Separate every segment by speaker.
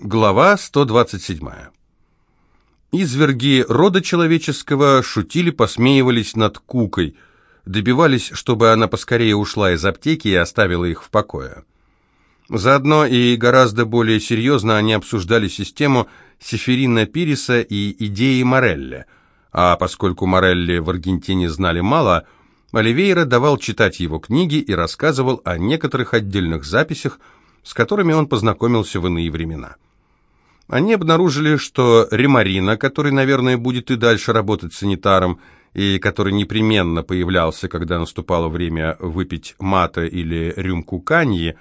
Speaker 1: Глава 127. Изверги рода человеческого шутили, посмеивались над Кукой, добивались, чтобы она поскорее ушла из аптеки и оставила их в покое. Заодно и гораздо более серьезно они обсуждали систему Сеферина Пириса и идеи Морелли, а поскольку Морелли в Аргентине знали мало, Оливейра давал читать его книги и рассказывал о некоторых отдельных записях, с которыми он познакомился в иные времена. Они обнаружили, что Ремарина, который, наверное, будет и дальше работать санитаром, и который непременно появлялся, когда наступало время выпить мата или рюмку каньи,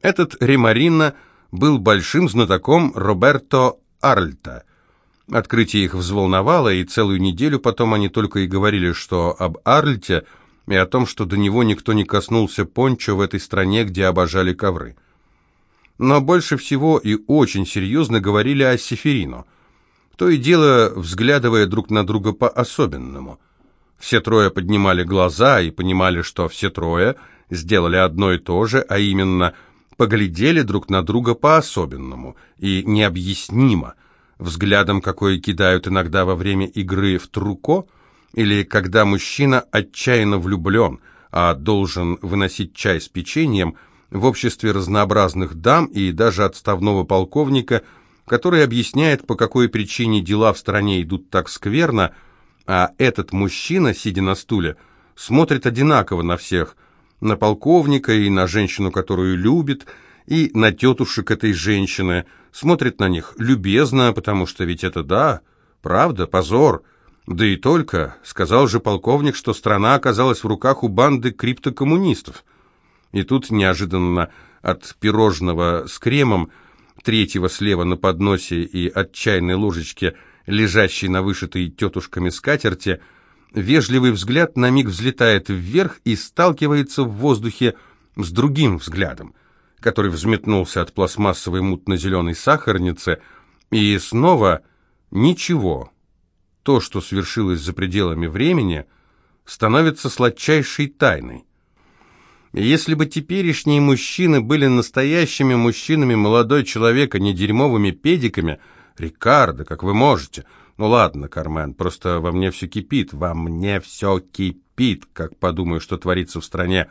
Speaker 1: этот Ремарина был большим знатоком Роберто Арльта. Открытие их взволновало, и целую неделю потом они только и говорили, что об Арльте и о том, что до него никто не коснулся пончо в этой стране, где обожали ковры но больше всего и очень серьезно говорили о Сеферино, то и дело взглядывая друг на друга по-особенному. Все трое поднимали глаза и понимали, что все трое сделали одно и то же, а именно поглядели друг на друга по-особенному и необъяснимо, взглядом, какой кидают иногда во время игры в труко, или когда мужчина отчаянно влюблен, а должен выносить чай с печеньем – в обществе разнообразных дам и даже отставного полковника, который объясняет, по какой причине дела в стране идут так скверно, а этот мужчина, сидя на стуле, смотрит одинаково на всех, на полковника и на женщину, которую любит, и на тетушек этой женщины, смотрит на них любезно, потому что ведь это да, правда, позор. Да и только, сказал же полковник, что страна оказалась в руках у банды криптокоммунистов. И тут неожиданно от пирожного с кремом, третьего слева на подносе и от чайной ложечки, лежащей на вышитой тетушками скатерти, вежливый взгляд на миг взлетает вверх и сталкивается в воздухе с другим взглядом, который взметнулся от пластмассовой мутно-зеленой сахарницы, и снова ничего. То, что свершилось за пределами времени, становится сладчайшей тайной. Если бы теперешние мужчины были настоящими мужчинами, молодой человек, а не дерьмовыми педиками, Рикардо, как вы можете. Ну ладно, Кармен, просто во мне все кипит, во мне все кипит, как подумаю, что творится в стране.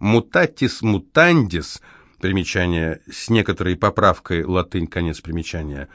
Speaker 1: Мутатис мутандис, примечание с некоторой поправкой, латынь, конец примечания.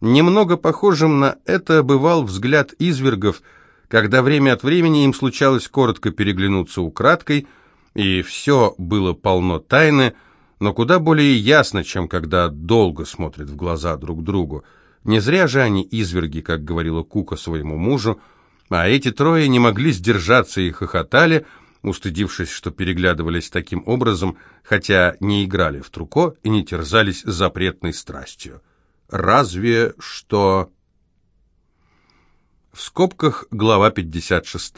Speaker 1: Немного похожим на это бывал взгляд извергов, когда время от времени им случалось коротко переглянуться украдкой – и все было полно тайны, но куда более ясно, чем когда долго смотрят в глаза друг другу. Не зря же они изверги, как говорила Кука своему мужу, а эти трое не могли сдержаться и хохотали, устыдившись, что переглядывались таким образом, хотя не играли в труко и не терзались запретной страстью. Разве что... В скобках глава 56.